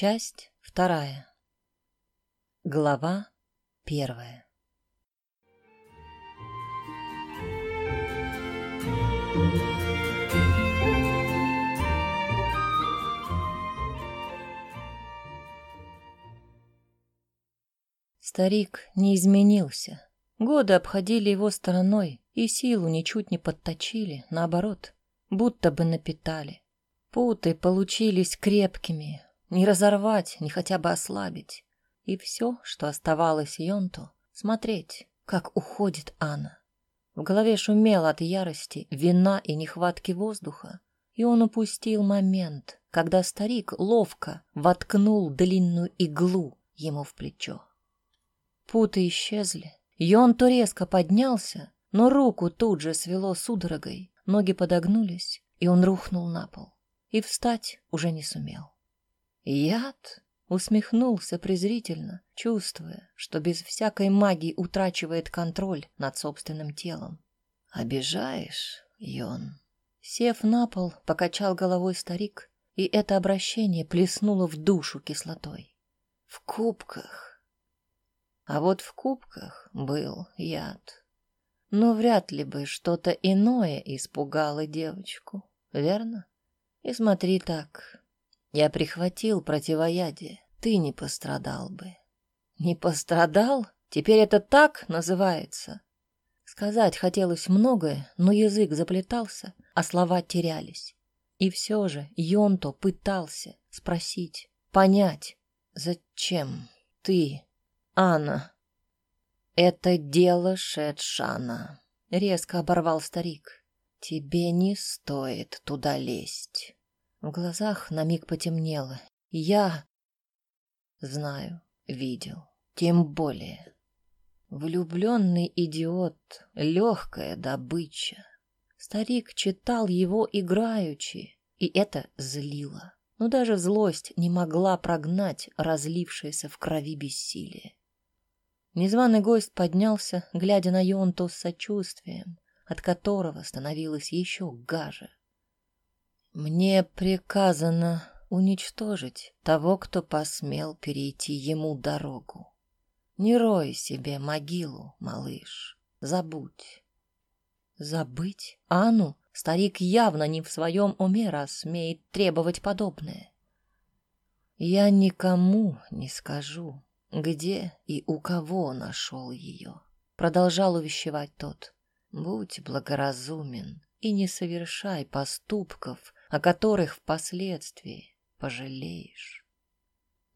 Часть вторая. Глава первая. Старик не изменился. Годы обходили его стороной и силу ничуть не подточили, наоборот, будто бы напитали. Путы получились крепкими, не разорвать, не хотя бы ослабить. И все, что оставалось Йонту, смотреть, как уходит Анна. В голове шумело от ярости, вина и нехватки воздуха, и он упустил момент, когда старик ловко воткнул длинную иглу ему в плечо. Путы исчезли. Йонто резко поднялся, но руку тут же свело судорогой, ноги подогнулись, и он рухнул на пол. И встать уже не сумел. Яд усмехнулся презрительно, чувствуя, что без всякой магии утрачивает контроль над собственным телом. «Обижаешь, Йон?» Сев на пол, покачал головой старик, и это обращение плеснуло в душу кислотой. «В кубках!» А вот в кубках был яд. Но вряд ли бы что-то иное испугало девочку, верно? И смотри так, я прихватил противоядие. Ты не пострадал бы. Не пострадал? Теперь это так называется? Сказать хотелось многое, но язык заплетался, а слова терялись. И все же Йонто пытался спросить, понять, зачем ты, Анна? Это дело Шедшана, резко оборвал старик. Тебе не стоит туда лезть. В глазах на миг потемнело. Я знаю, видел, тем более. Влюбленный идиот, легкая добыча. Старик читал его играючи, и это злило. Но даже злость не могла прогнать разлившееся в крови бессилие. Незваный гость поднялся, глядя на Йонту с сочувствием, от которого становилось еще гаже. Мне приказано уничтожить того, кто посмел перейти ему дорогу. Не рой себе могилу, малыш, забудь. Забыть? Ану, старик явно не в своем уме, раз смеет требовать подобное. Я никому не скажу, где и у кого нашел ее. Продолжал увещевать тот. Будь благоразумен и не совершай поступков, о которых впоследствии пожалеешь.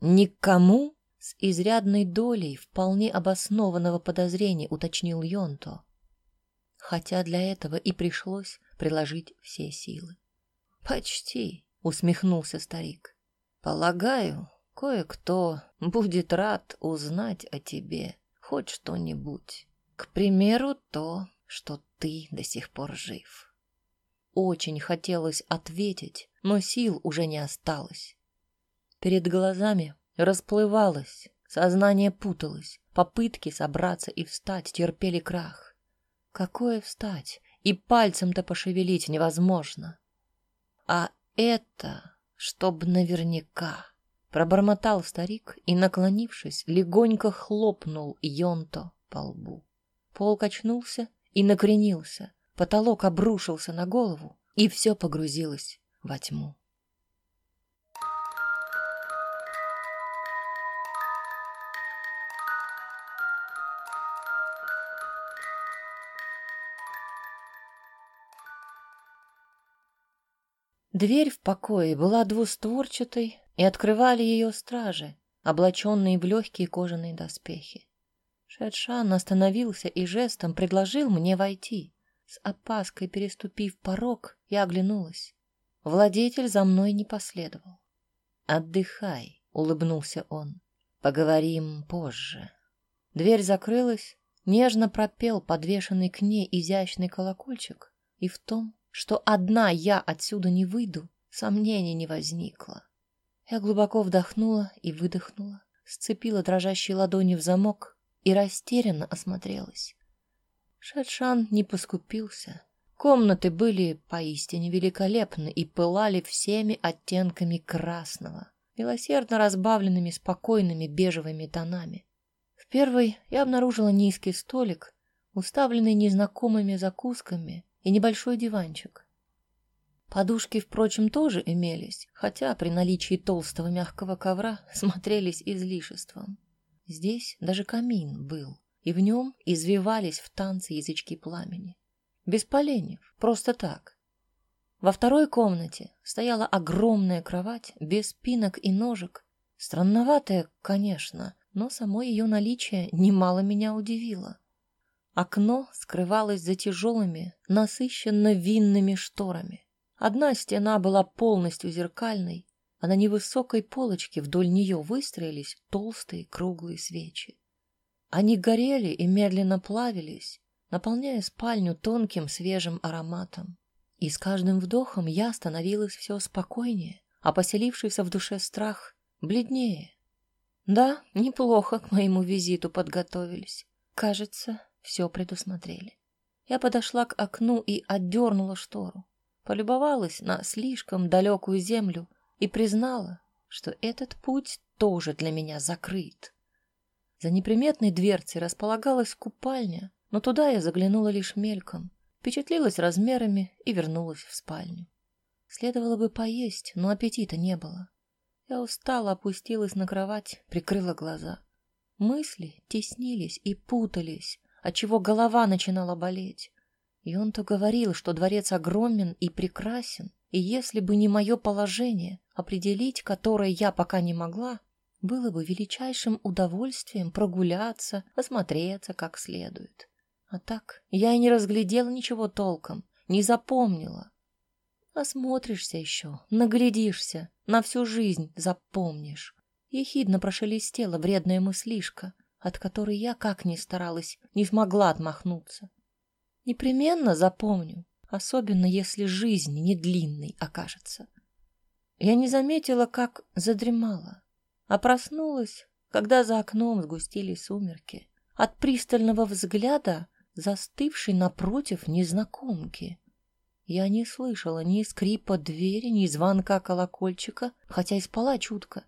Никому с изрядной долей вполне обоснованного подозрения уточнил Йонто, хотя для этого и пришлось приложить все силы. «Почти», — усмехнулся старик. «Полагаю, кое-кто будет рад узнать о тебе хоть что-нибудь. К примеру, то, что ты до сих пор жив». Очень хотелось ответить, но сил уже не осталось. Перед глазами расплывалось, сознание путалось, попытки собраться и встать терпели крах. Какое встать? И пальцем-то пошевелить невозможно. А это, чтоб наверняка, пробормотал старик и, наклонившись, легонько хлопнул Йонто по лбу. Пол качнулся и накренился, Потолок обрушился на голову, и все погрузилось во тьму. Дверь в покое была двустворчатой, и открывали ее стражи, облаченные в легкие кожаные доспехи. Шедшан остановился и жестом предложил мне войти. С опаской переступив порог, я оглянулась. Владетель за мной не последовал. «Отдыхай», — улыбнулся он. «Поговорим позже». Дверь закрылась, нежно пропел подвешенный к ней изящный колокольчик, и в том, что одна я отсюда не выйду, сомнений не возникло. Я глубоко вдохнула и выдохнула, сцепила дрожащие ладони в замок и растерянно осмотрелась. Шадшан не поскупился. Комнаты были поистине великолепны и пылали всеми оттенками красного. милосердно разбавленными спокойными бежевыми тонами. В первой я обнаружила низкий столик, уставленный незнакомыми закусками, и небольшой диванчик. Подушки, впрочем, тоже имелись, хотя при наличии толстого мягкого ковра смотрелись излишеством. Здесь даже камин был, и в нем извивались в танце язычки пламени. Без поленьев, просто так. Во второй комнате стояла огромная кровать, без спинок и ножек. Странноватая, конечно, но само ее наличие немало меня удивило. Окно скрывалось за тяжелыми, насыщенно винными шторами. Одна стена была полностью зеркальной, а на невысокой полочке вдоль нее выстроились толстые круглые свечи. Они горели и медленно плавились, наполняя спальню тонким свежим ароматом. И с каждым вдохом я становилась все спокойнее, а поселившийся в душе страх бледнее. Да, неплохо к моему визиту подготовились. Кажется, все предусмотрели. Я подошла к окну и отдернула штору. Полюбовалась на слишком далекую землю и признала, что этот путь тоже для меня закрыт. За неприметной дверцей располагалась купальня, но туда я заглянула лишь мельком, впечатлилась размерами и вернулась в спальню. Следовало бы поесть, но аппетита не было. Я устала, опустилась на кровать, прикрыла глаза. Мысли теснились и путались, отчего голова начинала болеть. И он то говорил, что дворец огромен и прекрасен, и если бы не мое положение, определить которое я пока не могла, было бы величайшим удовольствием прогуляться, осмотреться как следует. А так я и не разглядела ничего толком, не запомнила. Осмотришься еще, наглядишься, на всю жизнь запомнишь. Ехидно прошелестела вредная мыслишка, от которой я, как ни старалась, не смогла отмахнуться. Непременно запомню, особенно если жизнь не длинной окажется. Я не заметила, как задремала, а проснулась, когда за окном сгустились сумерки, от пристального взгляда, застывшей напротив незнакомки. Я не слышала ни скрипа двери, ни звонка колокольчика, хотя и спала чутко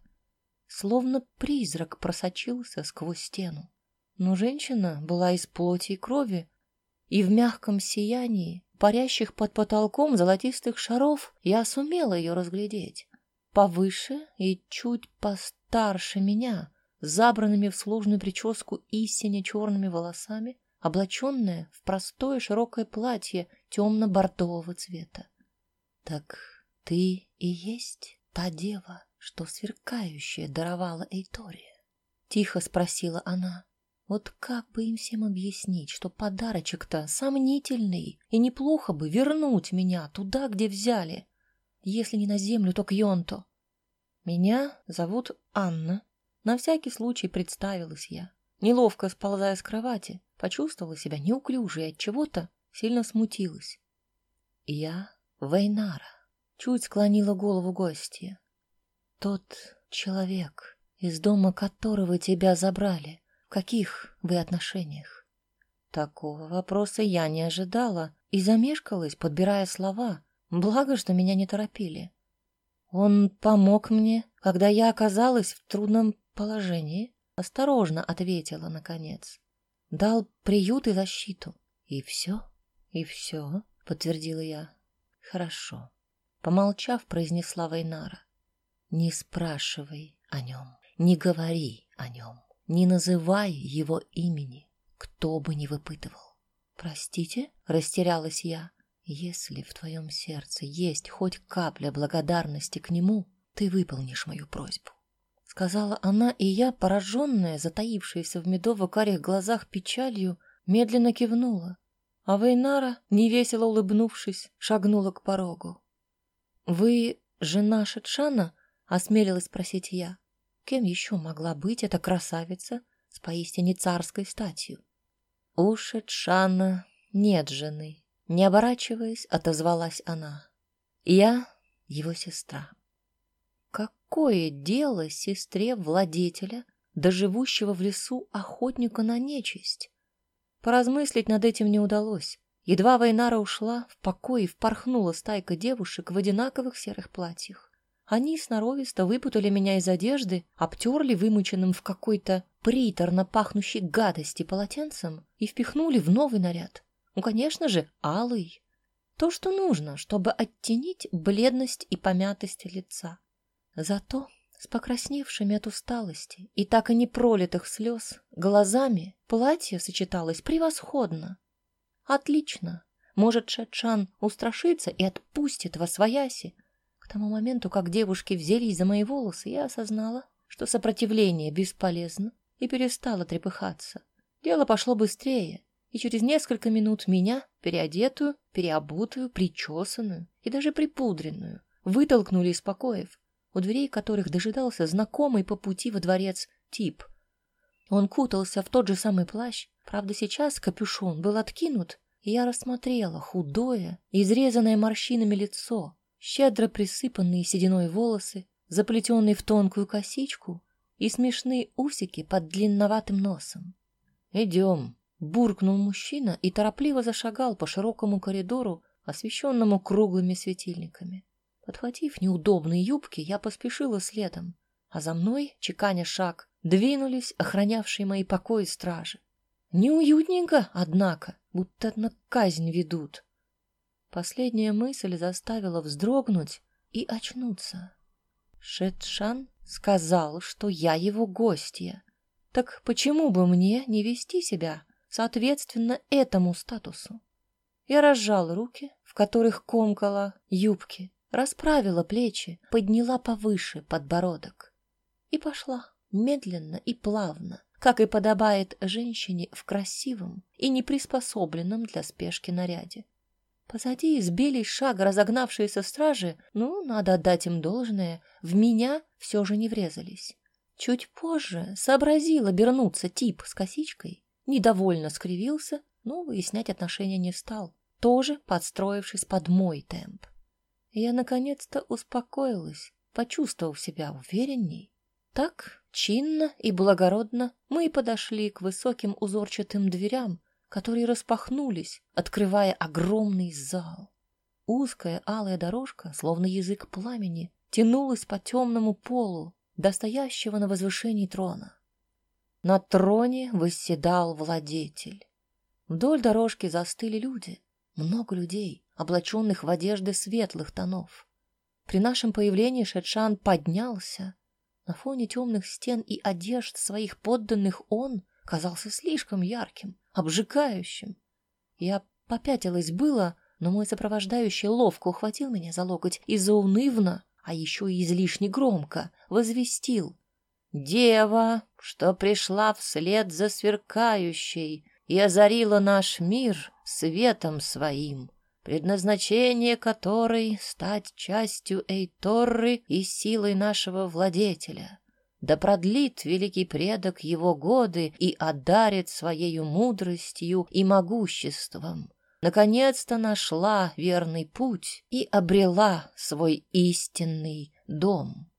словно призрак просочился сквозь стену. Но женщина была из плоти и крови, и в мягком сиянии, парящих под потолком золотистых шаров, я сумела ее разглядеть. Повыше и чуть постарше меня, забранными в сложную прическу истине черными волосами, облаченная в простое широкое платье темно-бордового цвета. — Так ты и есть та дева, что сверкающее даровала Эйтория? Тихо спросила она. Вот как бы им всем объяснить, что подарочек-то сомнительный, и неплохо бы вернуть меня туда, где взяли, если не на землю, то к Йонту. Меня зовут Анна. На всякий случай представилась я. Неловко сползая с кровати, почувствовала себя неуклюжей от чего-то, сильно смутилась. Я Вейнара. Чуть склонила голову гостья. Тот человек, из дома которого тебя забрали, в каких вы отношениях? Такого вопроса я не ожидала и замешкалась, подбирая слова. Благо, что меня не торопили. Он помог мне, когда я оказалась в трудном положении, осторожно ответила наконец. Дал приют и защиту. И все? И все, подтвердила я. Хорошо. Помолчав, произнесла Вайнара. Не спрашивай о нем, не говори о нем, не называй его имени, кто бы ни выпытывал. Простите, растерялась я. Если в твоем сердце есть хоть капля благодарности к нему, ты выполнишь мою просьбу. Сказала она, и я, пораженная, затаившаяся в медово-карих глазах печалью, медленно кивнула. А Вейнара, невесело улыбнувшись, шагнула к порогу. «Вы жена Шетшана?» Осмелилась спросить я. Кем еще могла быть эта красавица с поистине царской статью? У Шетшана нет жены. Не оборачиваясь, отозвалась она. Я его сестра. Какое дело сестре владетеля, да живущего в лесу охотника на нечисть? Поразмыслить над этим не удалось. Едва Вайнара ушла, в покое впорхнула стайка девушек в одинаковых серых платьях. Они сноровисто выпутали меня из одежды, обтерли вымученным в какой-то приторно пахнущей гадости полотенцем и впихнули в новый наряд. Ну, конечно же, алый. То, что нужно, чтобы оттенить бледность и помятость лица. Зато с покрасневшими от усталости и так и не пролитых слез глазами платье сочеталось превосходно. Отлично. Может, Шатшан устрашится и отпустит во свояси, к тому моменту, как девушки взялись за мои волосы, я осознала, что сопротивление бесполезно, и перестала трепыхаться. Дело пошло быстрее, и через несколько минут меня, переодетую, переобутую, причесанную и даже припудренную, вытолкнули из покоев, у дверей которых дожидался знакомый по пути во дворец тип. Он кутался в тот же самый плащ, правда, сейчас капюшон был откинут, и я рассмотрела худое, изрезанное морщинами лицо, щедро присыпанные сединой волосы, заплетенные в тонкую косичку и смешные усики под длинноватым носом. «Идем», — буркнул мужчина и торопливо зашагал по широкому коридору, освещенному круглыми светильниками. Подхватив неудобные юбки, я поспешила следом, а за мной, чеканя шаг, двинулись охранявшие мои покои стражи. Неуютненько, однако, будто на казнь ведут. Последняя мысль заставила вздрогнуть и очнуться. Шетшан сказал, что я его гостья. Так почему бы мне не вести себя соответственно этому статусу? Я разжала руки, в которых комкала юбки, расправила плечи, подняла повыше подбородок и пошла медленно и плавно, как и подобает женщине в красивом и неприспособленном для спешки наряде. Позади избились шага разогнавшиеся стражи, ну, надо отдать им должное, в меня все же не врезались. Чуть позже сообразил обернуться тип с косичкой, недовольно скривился, но выяснять отношения не стал, тоже подстроившись под мой темп. Я наконец-то успокоилась, почувствовав себя уверенней. Так, чинно и благородно мы и подошли к высоким узорчатым дверям, которые распахнулись, открывая огромный зал. Узкая алая дорожка, словно язык пламени, тянулась по темному полу до стоящего на возвышении трона. На троне восседал владетель. Вдоль дорожки застыли люди, много людей, облаченных в одежды светлых тонов. При нашем появлении Шетшан поднялся. На фоне темных стен и одежд своих подданных он казался слишком ярким, обжигающим. Я попятилась было, но мой сопровождающий ловко ухватил меня за локоть и заунывно, а еще и излишне громко, возвестил. «Дева, что пришла вслед за сверкающей и озарила наш мир светом своим, предназначение которой — стать частью Эйторры и силой нашего владетеля» да продлит великий предок его годы и одарит своею мудростью и могуществом. Наконец-то нашла верный путь и обрела свой истинный дом.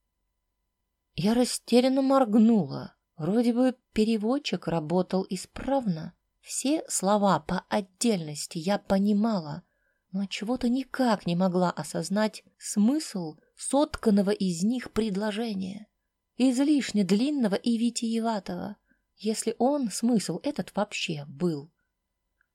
Я растерянно моргнула. Вроде бы переводчик работал исправно. Все слова по отдельности я понимала, но чего-то никак не могла осознать смысл сотканного из них предложения излишне длинного и витиеватого, если он, смысл этот вообще был.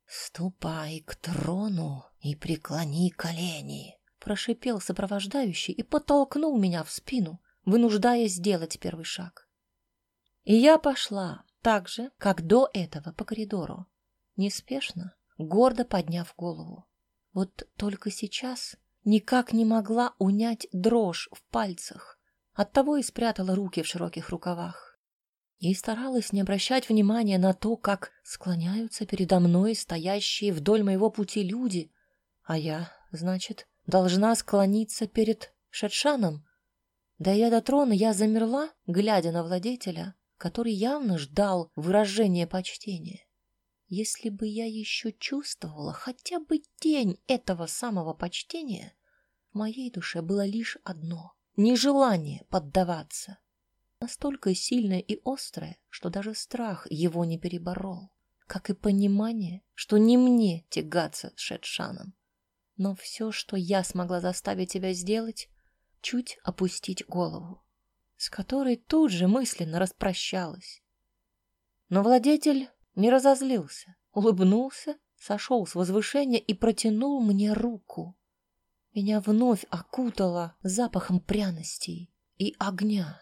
«Ступай к трону и преклони колени», — прошипел сопровождающий и подтолкнул меня в спину, вынуждая сделать первый шаг. И я пошла так же, как до этого по коридору, неспешно, гордо подняв голову. Вот только сейчас никак не могла унять дрожь в пальцах, Оттого и спрятала руки в широких рукавах. И старалась не обращать внимания на то, как склоняются передо мной стоящие вдоль моего пути люди, а я, значит, должна склониться перед Шетшаном. Да я до трона я замерла, глядя на владетеля, который явно ждал выражения почтения. Если бы я еще чувствовала хотя бы тень этого самого почтения, в моей душе было лишь одно нежелание поддаваться. Настолько сильное и острое, что даже страх его не переборол, как и понимание, что не мне тягаться с Шетшаном. Но все, что я смогла заставить тебя сделать, чуть опустить голову, с которой тут же мысленно распрощалась. Но владетель не разозлился, улыбнулся, сошел с возвышения и протянул мне руку. Меня вновь окутало запахом пряностей и огня.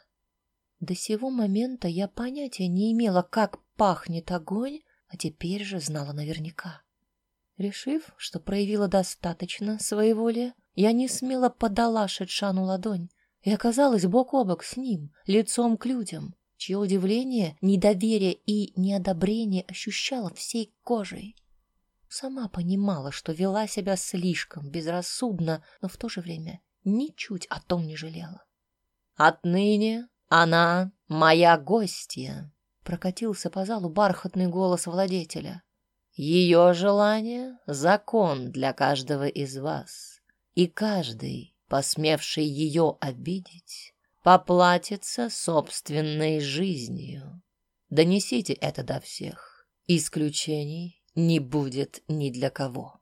До сего момента я понятия не имела, как пахнет огонь, а теперь же знала наверняка. Решив, что проявила достаточно своеволия, я не смело подала Шетшану ладонь и оказалась бок о бок с ним, лицом к людям, чье удивление, недоверие и неодобрение ощущала всей кожей. Сама понимала, что вела себя слишком безрассудно, но в то же время ничуть о том не жалела. «Отныне она моя гостья», — прокатился по залу бархатный голос владетеля. «Ее желание — закон для каждого из вас, и каждый, посмевший ее обидеть, поплатится собственной жизнью. Донесите это до всех. Исключений не будет ни для кого.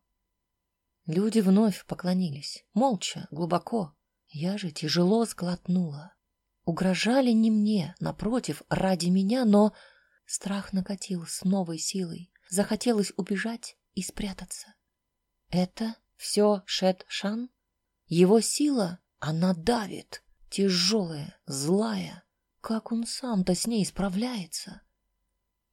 Люди вновь поклонились, молча, глубоко. Я же тяжело сглотнула. Угрожали не мне, напротив, ради меня, но страх накатил с новой силой. Захотелось убежать и спрятаться. Это все Шет Шан? Его сила, она давит, тяжелая, злая. Как он сам-то с ней справляется?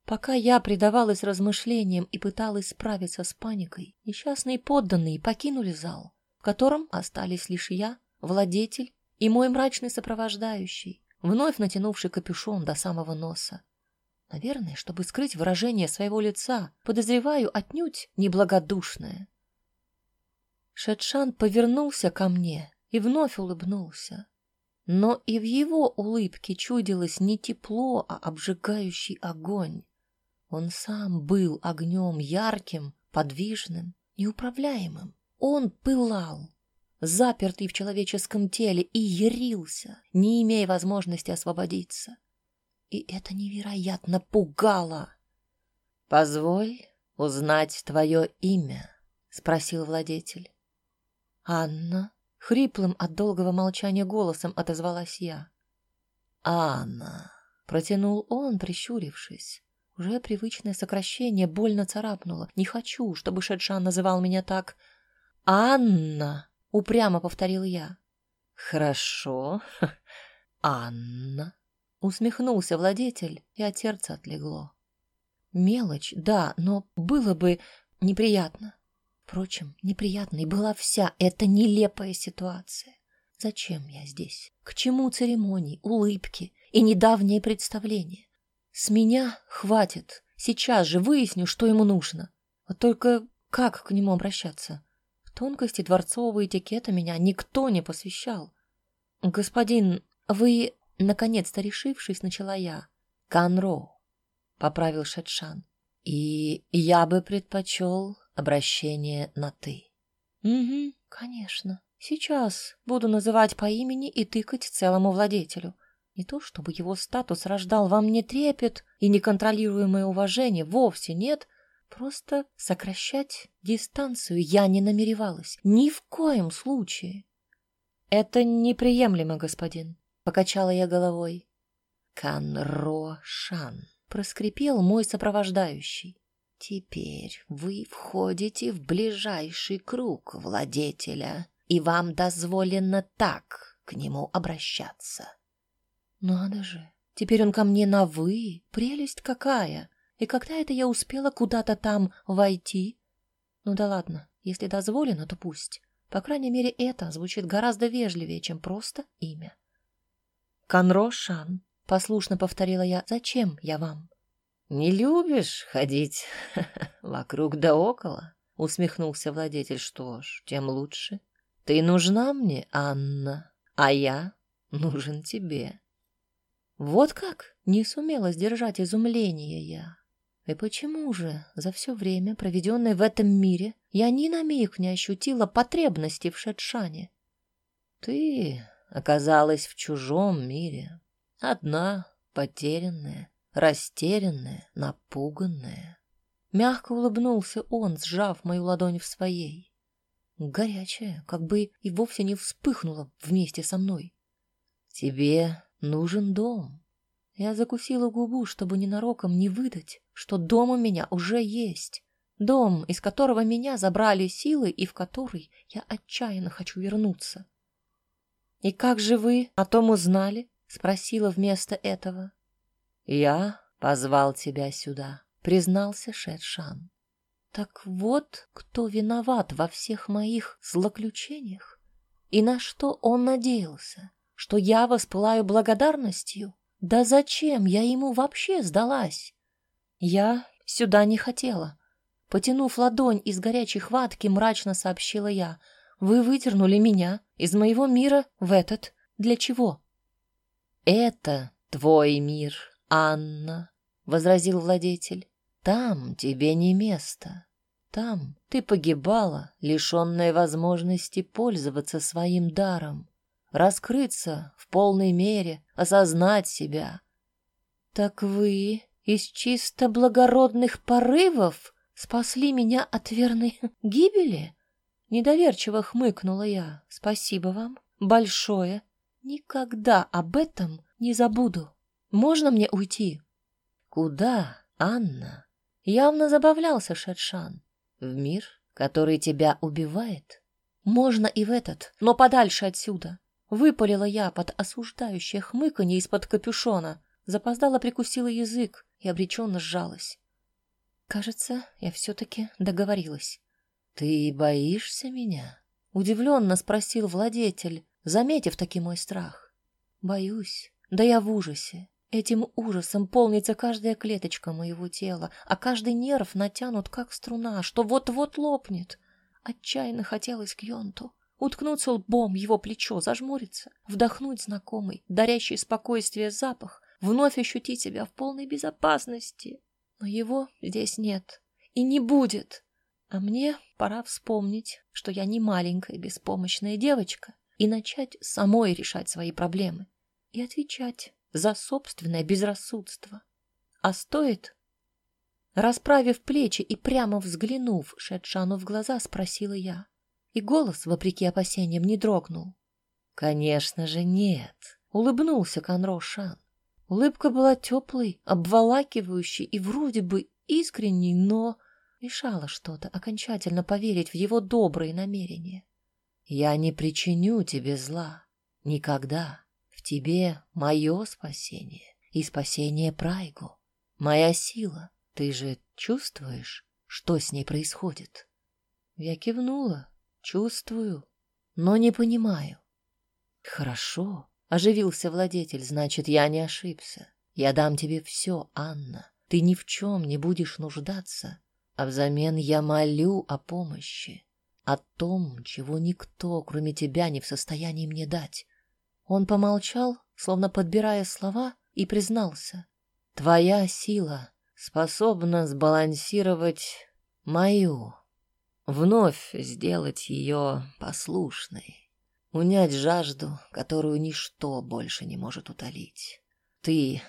Пока я предавалась размышлениям и пыталась справиться с паникой, несчастные подданные покинули зал, в котором остались лишь я, владетель и мой мрачный сопровождающий, вновь натянувший капюшон до самого носа. Наверное, чтобы скрыть выражение своего лица, подозреваю отнюдь неблагодушное. Шетшан повернулся ко мне и вновь улыбнулся. Но и в его улыбке чудилось не тепло, а обжигающий огонь. Он сам был огнем ярким, подвижным, неуправляемым. Он пылал, запертый в человеческом теле, и ярился, не имея возможности освободиться. И это невероятно пугало. — Позволь узнать твое имя, — спросил владетель. — Анна, — хриплым от долгого молчания голосом отозвалась я. — Анна, — протянул он, прищурившись. Уже привычное сокращение больно царапнуло. Не хочу, чтобы Шедшан называл меня так. «Анна!» — упрямо повторил я. «Хорошо, Анна!» — усмехнулся владетель, и от сердца отлегло. Мелочь, да, но было бы неприятно. Впрочем, неприятной была вся эта нелепая ситуация. Зачем я здесь? К чему церемонии, улыбки и недавнее представление? С меня хватит. Сейчас же выясню, что ему нужно. Вот только как к нему обращаться? В тонкости дворцового этикета меня никто не посвящал. Господин, вы, наконец-то решившись, начала я. Канро, поправил Шетшан. И я бы предпочел обращение на «ты». Угу, конечно. Сейчас буду называть по имени и тыкать целому владетелю. Не то чтобы его статус рождал во мне трепет и неконтролируемое уважение, вовсе нет. Просто сокращать дистанцию я не намеревалась. Ни в коем случае. Это неприемлемо, господин, — покачала я головой. Канрошан, — проскрипел мой сопровождающий. Теперь вы входите в ближайший круг владетеля, и вам дозволено так к нему обращаться. Надо же, теперь он ко мне на «вы», прелесть какая! И когда это я успела куда-то там войти? Ну да ладно, если дозволено, то пусть. По крайней мере, это звучит гораздо вежливее, чем просто имя. «Конро Шан», — послушно повторила я, — «зачем я вам?» «Не любишь ходить вокруг да около?» — усмехнулся владетель. «Что ж, тем лучше. Ты нужна мне, Анна, а я нужен тебе». Вот как не сумела сдержать изумление я. И почему же за все время, проведенное в этом мире, я ни на миг не ощутила потребности в Шетшане? Ты оказалась в чужом мире, одна, потерянная, растерянная, напуганная. Мягко улыбнулся он, сжав мою ладонь в своей. горячая, как бы и вовсе не вспыхнула вместе со мной. «Тебе нужен дом». Я закусила губу, чтобы ненароком не выдать, что дом у меня уже есть. Дом, из которого меня забрали силы и в который я отчаянно хочу вернуться. «И как же вы о том узнали?» — спросила вместо этого. «Я позвал тебя сюда», — признался Шершан. Так вот, кто виноват во всех моих злоключениях? И на что он надеялся? Что я воспылаю благодарностью? Да зачем я ему вообще сдалась? Я сюда не хотела. Потянув ладонь из горячей хватки, мрачно сообщила я. Вы выдернули меня из моего мира в этот. Для чего? Это твой мир, Анна, — возразил владетель. Там тебе не место. Там ты погибала, лишенная возможности пользоваться своим даром, раскрыться в полной мере, осознать себя. Так вы из чисто благородных порывов спасли меня от верной гибели? Недоверчиво хмыкнула я. Спасибо вам большое. Никогда об этом не забуду. Можно мне уйти? Куда, Анна? Явно забавлялся Шершан. В мир, который тебя убивает? Можно и в этот, но подальше отсюда. Выпалила я под осуждающее хмыканье из-под капюшона. Запоздала прикусила язык и обреченно сжалась. Кажется, я все-таки договорилась. «Ты боишься меня?» — удивленно спросил владетель, заметив таки мой страх. «Боюсь. Да я в ужасе. Этим ужасом полнится каждая клеточка моего тела, а каждый нерв натянут, как струна, что вот-вот лопнет. Отчаянно хотелось к Йонту. Уткнуться лбом его плечо, зажмуриться, вдохнуть знакомый, дарящий спокойствие запах, вновь ощутить себя в полной безопасности. Но его здесь нет и не будет. А мне пора вспомнить, что я не маленькая беспомощная девочка, и начать самой решать свои проблемы и отвечать за собственное безрассудство. А стоит? Расправив плечи и прямо взглянув Шедшану в глаза, спросила я. И голос, вопреки опасениям, не дрогнул. «Конечно же нет», — улыбнулся Конро Шан. Улыбка была теплой, обволакивающей и вроде бы искренней, но мешала что-то окончательно поверить в его добрые намерения. «Я не причиню тебе зла. Никогда тебе мое спасение и спасение Прайгу. Моя сила. Ты же чувствуешь, что с ней происходит? Я кивнула. Чувствую, но не понимаю. Хорошо, оживился владетель, значит, я не ошибся. Я дам тебе все, Анна. Ты ни в чем не будешь нуждаться, а взамен я молю о помощи, о том, чего никто, кроме тебя, не в состоянии мне дать. Он помолчал, словно подбирая слова, и признался. «Твоя сила способна сбалансировать мою, вновь сделать ее послушной, унять жажду, которую ничто больше не может утолить. Ты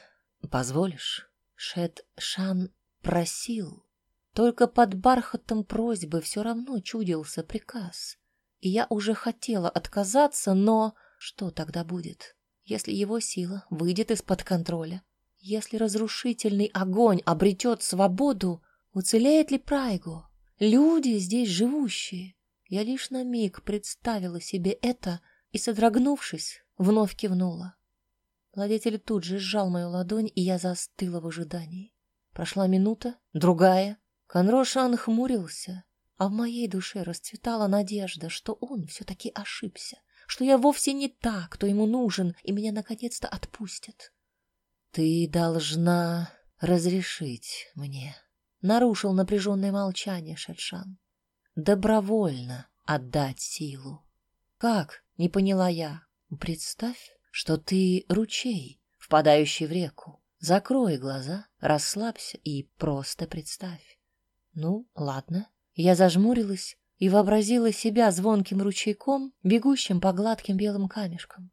позволишь?» Шет Шан просил. Только под бархатом просьбы все равно чудился приказ. И я уже хотела отказаться, но что тогда будет, если его сила выйдет из-под контроля? Если разрушительный огонь обретет свободу, уцелеет ли Прайго? Люди здесь живущие. Я лишь на миг представила себе это и, содрогнувшись, вновь кивнула. Владетель тут же сжал мою ладонь, и я застыла в ожидании. Прошла минута, другая. Конрошан хмурился, а в моей душе расцветала надежда, что он все-таки ошибся что я вовсе не та, кто ему нужен, и меня наконец-то отпустят. Ты должна разрешить мне. Нарушил напряженное молчание Шершан. Добровольно отдать силу. Как? Не поняла я. Представь, что ты ручей, впадающий в реку. Закрой глаза, расслабься и просто представь. Ну, ладно. Я зажмурилась и вообразила себя звонким ручейком, бегущим по гладким белым камешкам.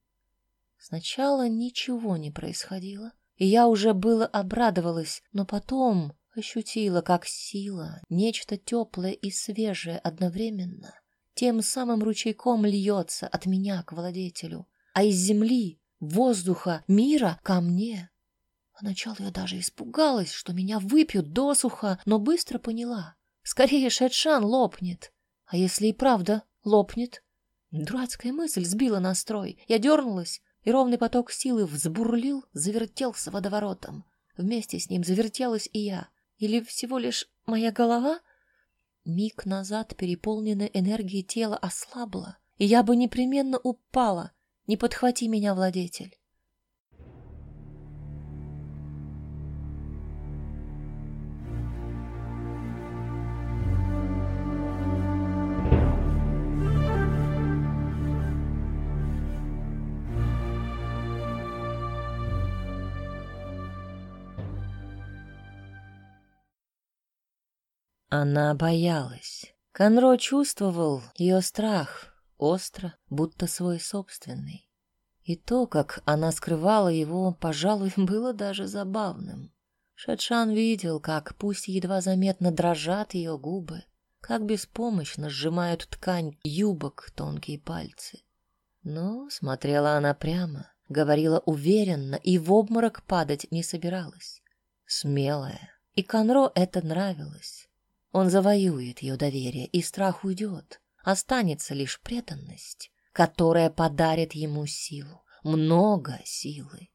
Сначала ничего не происходило, и я уже было обрадовалась, но потом ощутила, как сила, нечто теплое и свежее одновременно, тем самым ручейком льется от меня к владетелю, а из земли, воздуха, мира ко мне. Поначалу я даже испугалась, что меня выпьют досуха, но быстро поняла. Скорее Шетшан лопнет. А если и правда лопнет? Дурацкая мысль сбила настрой. Я дернулась, и ровный поток силы взбурлил, завертелся водоворотом. Вместе с ним завертелась и я. Или всего лишь моя голова? Миг назад переполненная энергией тела ослабла, и я бы непременно упала, не подхвати меня, владетель. Она боялась. Конро чувствовал ее страх, остро, будто свой собственный. И то, как она скрывала его, пожалуй, было даже забавным. Шадшан видел, как пусть едва заметно дрожат ее губы, как беспомощно сжимают ткань юбок тонкие пальцы. Но смотрела она прямо, говорила уверенно и в обморок падать не собиралась. Смелая. И Конро это нравилось. Он завоюет ее доверие, и страх уйдет. Останется лишь преданность, которая подарит ему силу, много силы.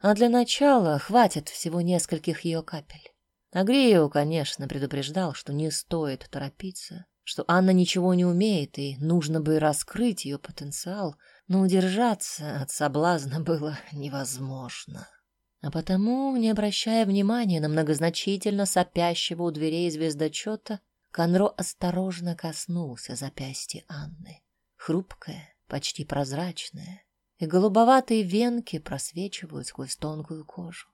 А для начала хватит всего нескольких ее капель. Агрио, конечно, предупреждал, что не стоит торопиться, что Анна ничего не умеет, и нужно бы раскрыть ее потенциал, но удержаться от соблазна было невозможно. А потому, не обращая внимания на многозначительно сопящего у дверей звездочета, Конро осторожно коснулся запястья Анны. Хрупкое, почти прозрачное, и голубоватые венки просвечивают сквозь тонкую кожу.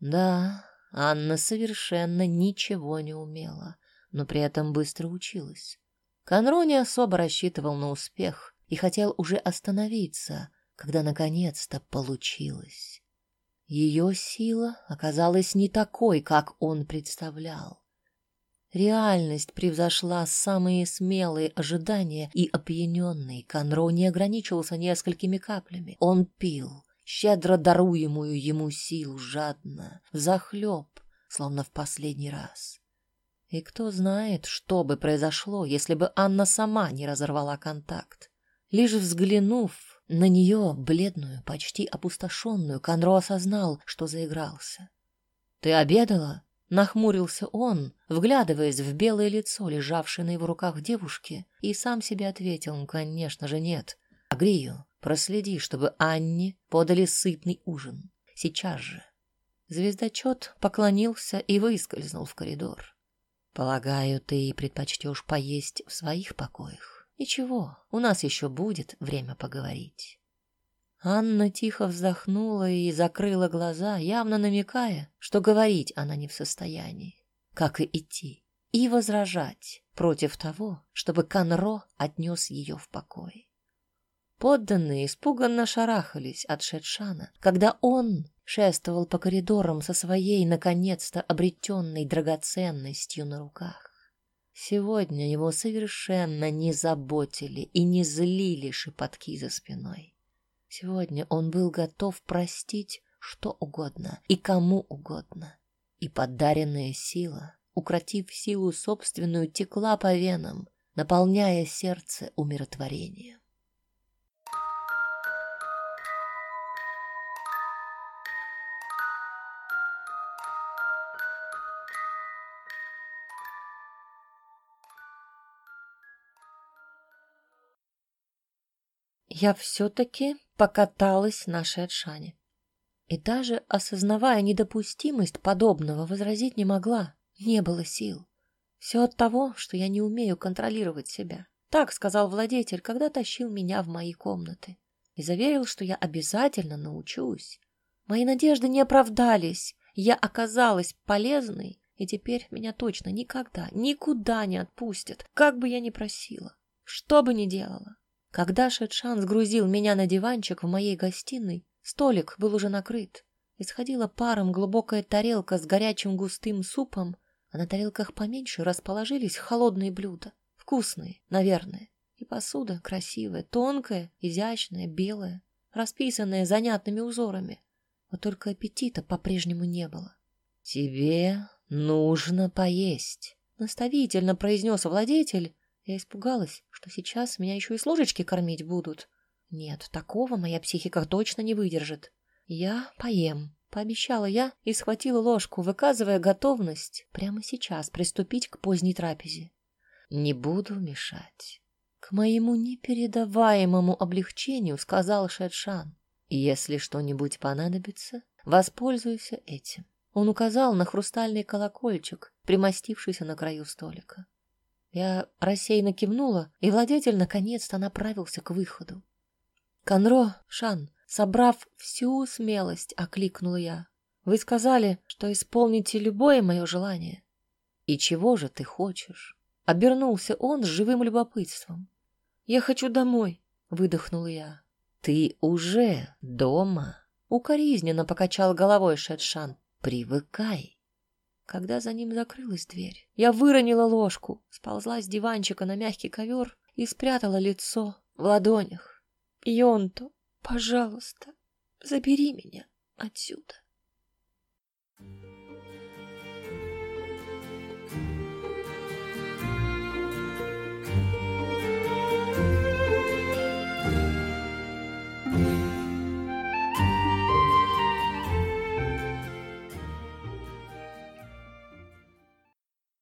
Да, Анна совершенно ничего не умела, но при этом быстро училась. Конро не особо рассчитывал на успех и хотел уже остановиться, когда наконец-то получилось. Ее сила оказалась не такой, как он представлял. Реальность превзошла самые смелые ожидания, и опьяненный Конро не ограничивался несколькими каплями. Он пил, щедро даруемую ему силу, жадно, захлеб, словно в последний раз. И кто знает, что бы произошло, если бы Анна сама не разорвала контакт. Лишь взглянув, на нее, бледную, почти опустошенную, Конро осознал, что заигрался. «Ты обедала?» — нахмурился он, вглядываясь в белое лицо, лежавшее на его руках девушки, и сам себе ответил, «Ну, конечно же, нет. Агрию, проследи, чтобы Анне подали сытный ужин. Сейчас же». Звездочет поклонился и выскользнул в коридор. «Полагаю, ты предпочтешь поесть в своих покоях?» Ничего, у нас еще будет время поговорить. Анна тихо вздохнула и закрыла глаза, явно намекая, что говорить она не в состоянии, как и идти, и возражать против того, чтобы Конро отнес ее в покой. Подданные испуганно шарахались от Шетшана, когда он шествовал по коридорам со своей, наконец-то, обретенной драгоценностью на руках. Сегодня его совершенно не заботили и не злили шепотки за спиной. Сегодня он был готов простить что угодно и кому угодно. И подаренная сила, укротив силу собственную, текла по венам, наполняя сердце умиротворением. Я все-таки покаталась на Шетшане. И даже осознавая недопустимость подобного, возразить не могла. Не было сил. Все от того, что я не умею контролировать себя. Так сказал владетель, когда тащил меня в мои комнаты. И заверил, что я обязательно научусь. Мои надежды не оправдались. Я оказалась полезной, и теперь меня точно никогда, никуда не отпустят, как бы я ни просила, что бы ни делала. Когда Шетшан сгрузил меня на диванчик в моей гостиной, столик был уже накрыт. Исходила паром глубокая тарелка с горячим густым супом, а на тарелках поменьше расположились холодные блюда. Вкусные, наверное. И посуда красивая, тонкая, изящная, белая, расписанная занятными узорами. Вот только аппетита по-прежнему не было. «Тебе нужно поесть», — наставительно произнес владетель. Я испугалась, что сейчас меня еще и с ложечки кормить будут. Нет, такого моя психика точно не выдержит. Я поем, пообещала я и схватила ложку, выказывая готовность прямо сейчас приступить к поздней трапезе. Не буду мешать. К моему непередаваемому облегчению сказал Шедшан. Если что-нибудь понадобится, воспользуйся этим. Он указал на хрустальный колокольчик, примостившийся на краю столика. Я рассеянно кивнула, и владетель наконец-то направился к выходу. «Конро, Шан, собрав всю смелость, окликнула я. Вы сказали, что исполните любое мое желание. И чего же ты хочешь?» Обернулся он с живым любопытством. «Я хочу домой», — выдохнула я. «Ты уже дома?» Укоризненно покачал головой Шедшан. «Привыкай» когда за ним закрылась дверь. Я выронила ложку, сползла с диванчика на мягкий ковер и спрятала лицо в ладонях. Йонто, пожалуйста, забери меня отсюда. Thank you.